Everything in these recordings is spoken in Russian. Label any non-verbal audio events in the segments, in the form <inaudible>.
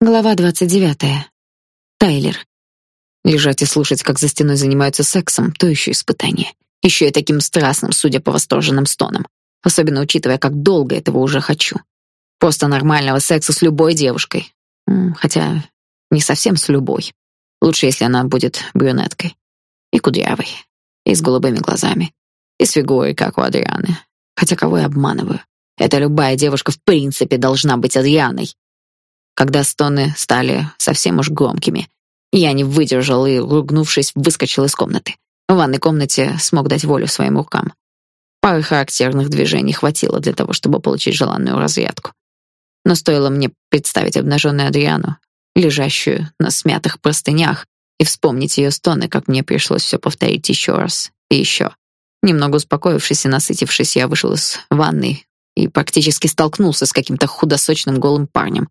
Глава двадцать девятая. Тайлер. Лежать и слушать, как за стеной занимаются сексом, то еще испытание. Еще и таким страстным, судя по восторженным стонам. Особенно учитывая, как долго этого уже хочу. Просто нормального секса с любой девушкой. Хотя не совсем с любой. Лучше, если она будет брюнеткой. И кудрявой. И с голубыми глазами. И с фигурой, как у Адрианы. Хотя кого я обманываю? Это любая девушка в принципе должна быть Адрианой. Когда стоны стали совсем уж громкими, я не выдержал и, ругнувшись, выскочил из комнаты. В ванной комнате смог дать волю своим рукам. Пары характерных движений хватило для того, чтобы получить желанную разрядку. Но стоило мне представить обнаженную Адриану, лежащую на смятых простынях, и вспомнить ее стоны, как мне пришлось все повторить еще раз и еще. Немного успокоившись и насытившись, я вышел из ванной и практически столкнулся с каким-то худосочным голым парнем,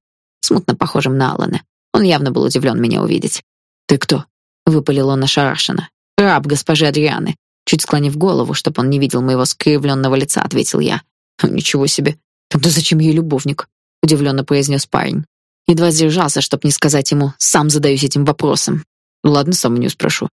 смутно похожим на Алана. Он явно был удивлен меня увидеть. «Ты кто?» — выпалил он ошарашенно. «Раб госпожи Адрианы». Чуть склонив голову, чтобы он не видел моего скривленного лица, ответил я. «Ничего себе. Тогда зачем ей любовник?» — удивленно произнес парень. Едва сдержался, чтобы не сказать ему «сам задаюсь этим вопросом». «Ладно, сам у нее спрошу».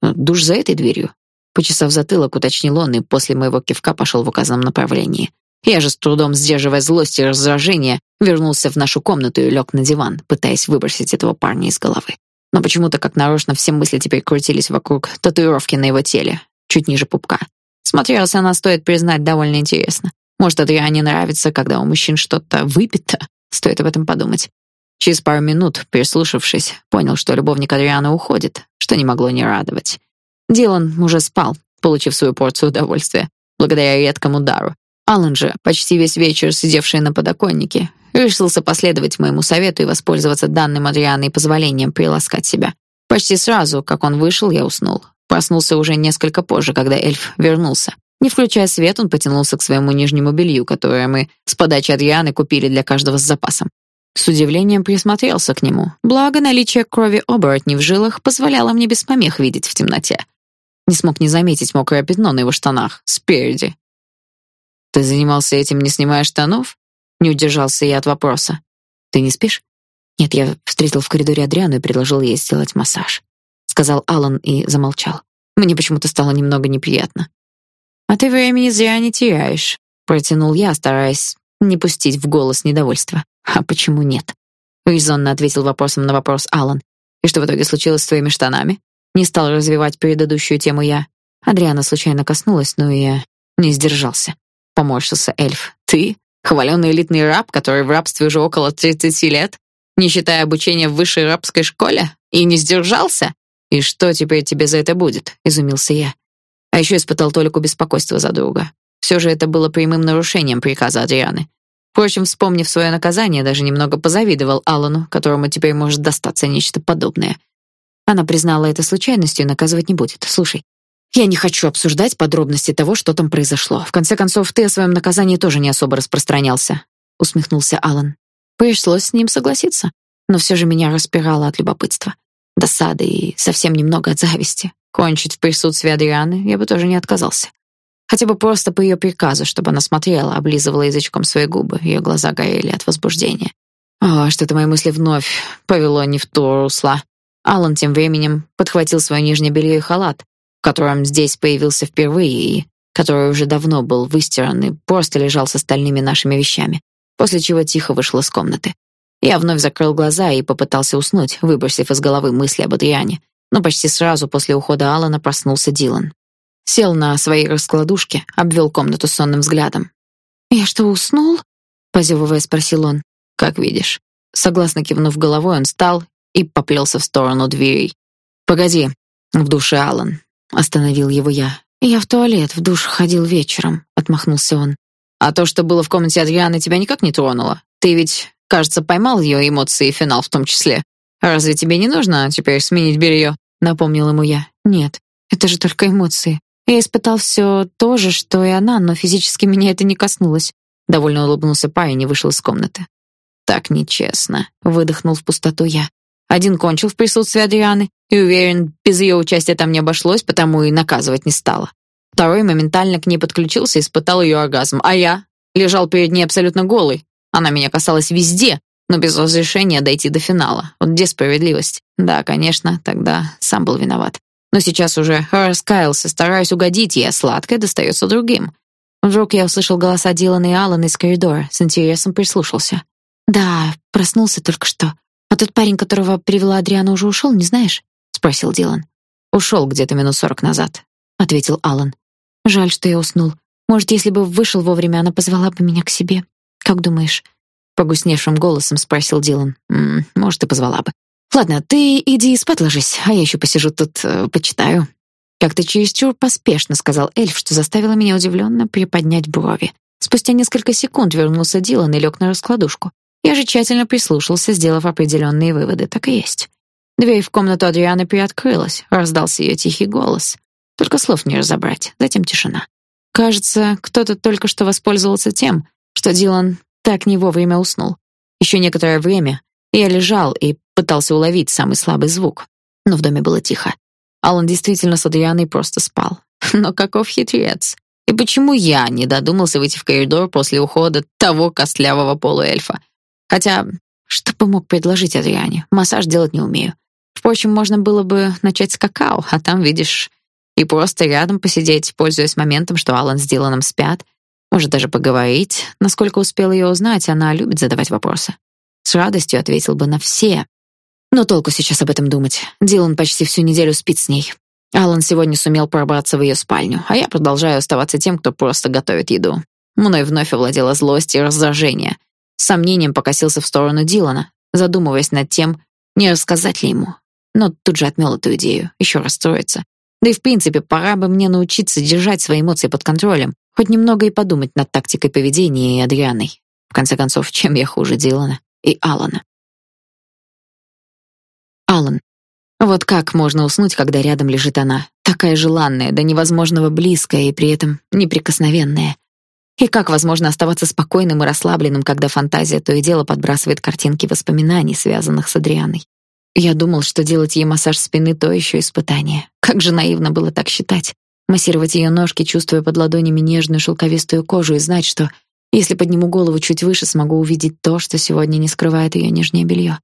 «Душ за этой дверью?» Почесав затылок, уточнил он и после моего кивка пошел в указанном направлении. Я же с трудом сдерживая злость и раздражение, вернулся в нашу комнату и лег на диван, пытаясь выбросить этого парня из головы. Но почему-то как нарочно все мысли теперь крутились вокруг татуировки на его теле, чуть ниже пупка. Смотрелась она, стоит признать, довольно интересно. Может, Адриане нравится, когда у мужчин что-то выпито? Стоит об этом подумать. Через пару минут, прислушавшись, понял, что любовник Адриана уходит, что не могло не радовать. Дилан уже спал, получив свою порцию удовольствия, благодаря редкому дару, Аллан же, почти весь вечер сидевший на подоконнике, решился последовать моему совету и воспользоваться данным Адрианой позволением приласкать себя. Почти сразу, как он вышел, я уснул. Проснулся уже несколько позже, когда эльф вернулся. Не включая свет, он потянулся к своему нижнему белью, которое мы с подачи Адрианы купили для каждого с запасом. С удивлением присмотрелся к нему. Благо наличие крови оборотней в жилах позволяло мне без помех видеть в темноте. Не смог не заметить мокрое пятно на его штанах спереди, ты занимался этим, не снимая штанов? Не удержался я от вопроса. Ты не спишь? Нет, я встретил в коридоре Адриану и предложил ей сделать массаж, сказал Алан и замолчал. Мне почему-то стало немного неприятно. А ты времени зря не теряешь, протянул я, стараясь не пустить в голос недовольства. А почему нет? резонно ответил вопросом на вопрос Алан. И что в итоге случилось с твоими штанами? Не стал развивать предыдущую тему я. Адриана случайно коснулась, но я не сдержался. — поморщился эльф. «Ты? Хваленый элитный раб, который в рабстве уже около тридцати лет? Не считая обучения в высшей рабской школе? И не сдержался? И что теперь тебе за это будет?» — изумился я. А еще испытал толику беспокойства за друга. Все же это было прямым нарушением приказа Адрианы. Впрочем, вспомнив свое наказание, даже немного позавидовал Алану, которому теперь может достаться нечто подобное. Она признала это случайностью и наказывать не будет. Слушай, я не хочу обсуждать подробности того, что там произошло. В конце концов, ты о своем наказании тоже не особо распространялся, усмехнулся Алан. Пришлось с ним согласиться, но все же меня распирало от любопытства, досады и совсем немного от зависти. Кончить в присутствии Адрианы я бы тоже не отказался. Хотя бы просто по ее приказу, чтобы она смотрела, облизывала язычком свои губы, ее глаза горели от возбуждения. О, что-то мои мысли вновь повело не в то русло. Алан тем временем подхватил свое нижнее белье и халат, котором здесь появился впервые и который уже давно был выстиран и просто лежал с остальными нашими вещами, после чего тихо вышел из комнаты. Я вновь закрыл глаза и попытался уснуть, выбросив из головы мысли об Адриане, но почти сразу после ухода Алана проснулся Дилан. Сел на своей раскладушке, обвел комнату сонным взглядом. «Я что, уснул?» — позевывая спросил он. «Как видишь». Согласно кивнув головой, он встал и поплелся в сторону дверей. «Погоди», — в душе Алан. Остановил его я. Я в туалет, в душ ходил вечером, отмахнулся он. А то, что было в комнате Адрианы, тебя никак не тронуло. Ты ведь, кажется, поймал ее эмоции и финал в том числе. Разве тебе не нужно теперь сменить белье? Напомнил ему я. Нет, это же только эмоции. Я испытал все то же, что и она, но физически меня это не коснулось. Довольно улыбнулся парень и вышел из комнаты. Так нечестно, выдохнул в пустоту я. Один кончил в присутствии Адрианы, и уверен, без ее участия там не обошлось, потому и наказывать не стала. Второй моментально к ней подключился и испытал ее оргазм, а я лежал перед ней абсолютно голый. Она меня касалась везде, но без разрешения дойти до финала. Вот где справедливость? Да, конечно, тогда сам был виноват. Но сейчас уже раскаялся, стараюсь угодить ей, а сладкое достается другим. Вдруг я услышал голоса Дилана и Алана из коридора, с интересом прислушался. «Да, проснулся только что. А тот парень, которого привела Адриана, уже ушел, не знаешь?» — спросил Дилан. «Ушел где-то минут сорок назад», — ответил Алан. «Жаль, что я уснул. Может, если бы вышел вовремя, она позвала бы меня к себе. Как думаешь?» Погусневшим голосом спросил Дилан. «М может, и позвала бы. Ладно, ты иди спать ложись, а я еще посижу тут, э, почитаю. Как-то чересчур поспешно сказал эльф, что заставило меня удивленно приподнять брови. Спустя несколько секунд вернулся Дилан и лег на раскладушку. Я же тщательно прислушался, сделав определенные выводы. Так и есть. Дверь в комнату Адрианы приоткрылась, раздался ее тихий голос. Только слов не разобрать, затем тишина. Кажется, кто-то только что воспользовался тем, что Дилан так не вовремя уснул. Еще некоторое время я лежал и пытался уловить самый слабый звук, но в доме было тихо. Алан действительно с Адрианой просто спал. <laughs> Но каков хитрец? И почему я не додумался выйти в коридор после ухода того костлявого полуэльфа? Хотя, что бы мог предложить Адриане? Массаж делать не умею. Впрочем, можно было бы начать с какао, а там, видишь, и просто рядом посидеть, пользуясь моментом, что Алан с Диланом спят. Может, даже поговорить. Насколько успел ее узнать, она любит задавать вопросы. С радостью ответил бы на все. Но толку сейчас об этом думать. Дилан почти всю неделю спит с ней. Алан сегодня сумел пробраться в ее спальню, а я продолжаю оставаться тем, кто просто готовит еду. Мной вновь овладела злость и раздражение. С сомнением покосился в сторону Дилана, задумываясь над тем, не рассказать ли ему. Но тут же отмел эту идею, еще расстроиться. Да и в принципе, пора бы мне научиться держать свои эмоции под контролем, хоть немного и подумать над тактикой поведения и Адрианой. В конце концов, чем я хуже Дилана? и Алана. Алан. Вот как можно уснуть, когда рядом лежит она, такая желанная, до невозможного близкая и при этом неприкосновенная? И как возможно оставаться спокойным и расслабленным, когда фантазия то и дело подбрасывает картинки воспоминаний, связанных с Адрианой? Я думал, что делать ей массаж спины то еще испытание. Как же наивно было так считать. Массировать ее ножки, чувствуя под ладонями нежную шелковистую кожу и знать, что если подниму голову чуть выше, смогу увидеть то, что сегодня не скрывает ее нижнее белье.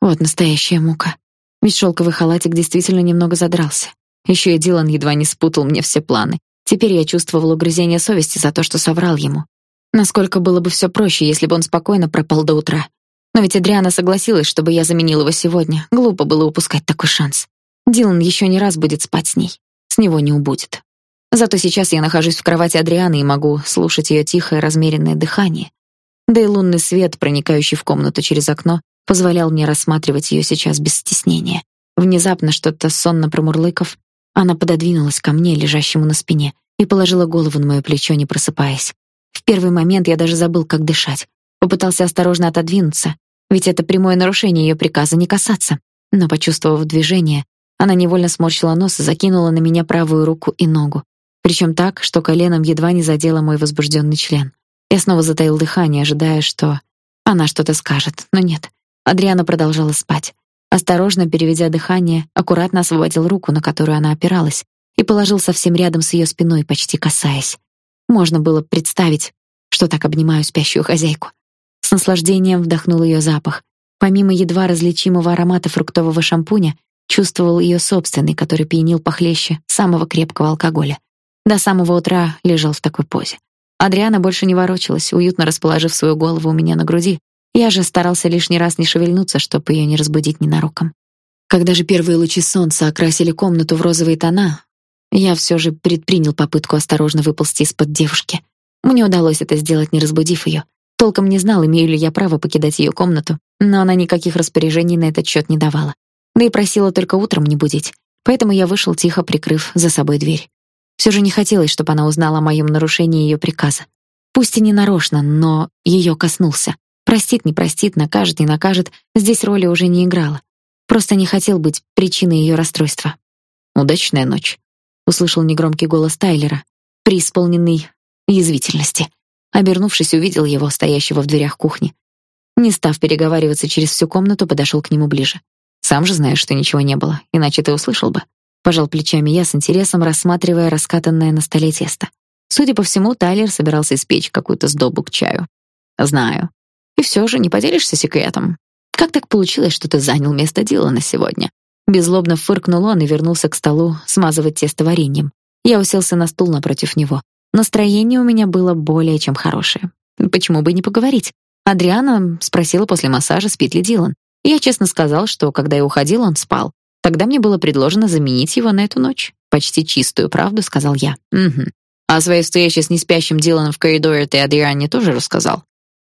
Вот настоящая мука. Ведь шелковый халатик действительно немного задрался. Еще и Дилан едва не спутал мне все планы. Теперь я чувствовал угрызение совести за то, что соврал ему. Насколько было бы все проще, если бы он спокойно пропал до утра. Но ведь Адриана согласилась, чтобы я заменил его сегодня. Глупо было упускать такой шанс. Дилан еще не раз будет спать с ней. С него не убудет. Зато сейчас я нахожусь в кровати Адрианы и могу слушать ее тихое размеренное дыхание. Да и лунный свет, проникающий в комнату через окно, позволял мне рассматривать ее сейчас без стеснения. Внезапно что-то сонно промурлыков, она пододвинулась ко мне, лежащему на спине, и положила голову на моё плечо, не просыпаясь. В первый момент я даже забыл, как дышать. Попытался осторожно отодвинуться, ведь это прямое нарушение ее приказа не касаться. Но почувствовав движение, она невольно сморщила нос и закинула на меня правую руку и ногу причем так, что коленом едва не задело мой возбужденный член. Я снова затаил дыхание, ожидая, что она что-то скажет, но нет. Адриана продолжала спать. Осторожно переведя дыхание, аккуратно освободил руку, на которую она опиралась, и положил совсем рядом с ее спиной, почти касаясь. Можно было представить, что так обнимаю спящую хозяйку. С наслаждением вдохнул ее запах. Помимо едва различимого аромата фруктового шампуня, чувствовал ее собственный, который пьянил похлеще самого крепкого алкоголя. До самого утра лежал в такой позе. Адриана больше не ворочалась, уютно расположив свою голову у меня на груди. Я же старался лишний раз не шевельнуться, чтобы ее не разбудить ненароком. Когда же первые лучи солнца окрасили комнату в розовые тона, я все же предпринял попытку осторожно выползти из-под девушки. Мне удалось это сделать, не разбудив ее. Толком не знал, имею ли я право покидать ее комнату, но она никаких распоряжений на этот счет не давала. Да и просила только утром не будить. Поэтому я вышел тихо, прикрыв за собой дверь. Все же не хотелось, чтобы она узнала о моем нарушении ее приказа. Пусть и не нарочно, но ее коснулся. Простит, не простит, накажет, не накажет, здесь роли уже не играла. Просто не хотел быть причиной ее расстройства. Удачная ночь, услышал негромкий голос Тайлера, преисполненный язвительности. Обернувшись, увидел его, стоящего в дверях кухни. Не став переговариваться через всю комнату, подошел к нему ближе. Сам же знаешь, что ничего не было, иначе ты услышал бы. Пожал плечами я с интересом, рассматривая раскатанное на столе тесто. Судя по всему, Тайлер собирался испечь какую-то сдобу к чаю. Знаю. И все же не поделишься секретом. Как так получилось, что ты занял место Дилана сегодня? Беззлобно фыркнул он и вернулся к столу смазывать тесто вареньем. Я уселся на стул напротив него. Настроение у меня было более чем хорошее. Почему бы не поговорить? Адриана спросила после массажа, спит ли Дилан. Я честно сказал, что когда я уходил, он спал. Тогда мне было предложено заменить его на эту ночь. Почти чистую правду сказал я. Угу. А своей встрече с неспящим Диланом в коридоре ты Адриане тоже рассказал?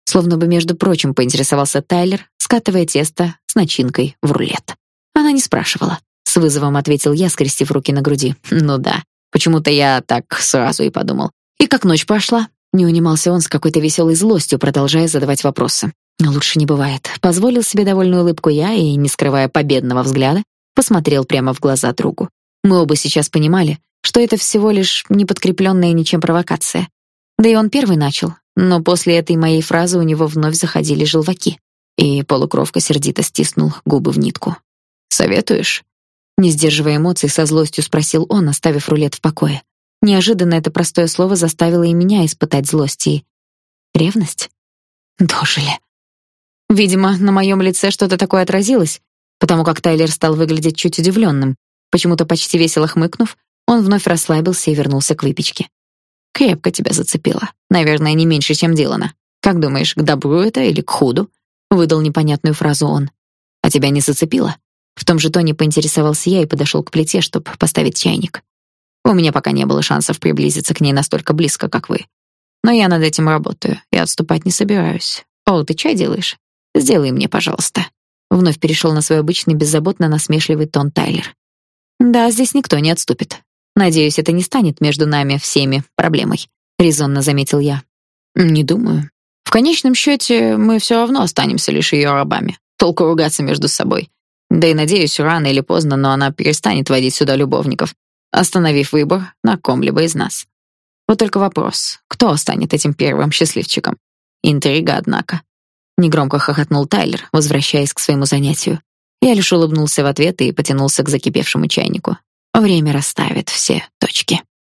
Словно бы между прочим поинтересовался Тайлер, скатывая тесто с начинкой в рулет. Она не спрашивала. С вызовом ответил я, скрестив руки на груди. Ну да. Почему-то я так сразу и подумал. И как ночь прошла? Не унимался он с какой-то веселой злостью, продолжая задавать вопросы. Но лучше не бывает. Позволил себе довольную улыбку я и, не скрывая победного взгляда, посмотрел прямо в глаза другу. Мы оба сейчас понимали, что это всего лишь неподкрепленная ничем провокация. Да и он первый начал, но после этой моей фразы у него вновь заходили желваки, и полукровка сердито стиснул губы в нитку. «Советуешь?» Не сдерживая эмоций, со злостью спросил он, оставив рулет в покое. Неожиданно это простое слово заставило и меня испытать злость и ревность. Дожили. Видимо, на моем лице что-то такое отразилось, потому как Тайлер стал выглядеть чуть удивленным. Почему-то почти весело хмыкнув, он вновь расслабился и вернулся к выпечке. Крепко тебя зацепило. Наверное, не меньше, чем Дилана. Как думаешь, к добру это или к худу? Выдал непонятную фразу он. А тебя не зацепило? В том же тоне поинтересовался я и подошел к плите, чтобы поставить чайник. У меня пока не было шансов приблизиться к ней настолько близко, как вы. Но я над этим работаю и отступать не собираюсь. О, ты чай делаешь? Сделай мне, пожалуйста. Вновь перешел на свой обычный беззаботно насмешливый тон Тайлер. Да, здесь никто не отступит. Надеюсь, это не станет между нами всеми проблемой, резонно заметил я. Не думаю. В конечном счете мы все равно останемся лишь ее рабами. Толку ругаться между собой. Да и надеюсь, рано или поздно, но она перестанет водить сюда любовников, остановив выбор на ком-либо из нас. Вот только вопрос, кто станет этим первым счастливчиком? Интрига, однако. Негромко хохотнул Тайлер, возвращаясь к своему занятию. Я лишь улыбнулся в ответ и потянулся к закипевшему чайнику. Время расставит все точки.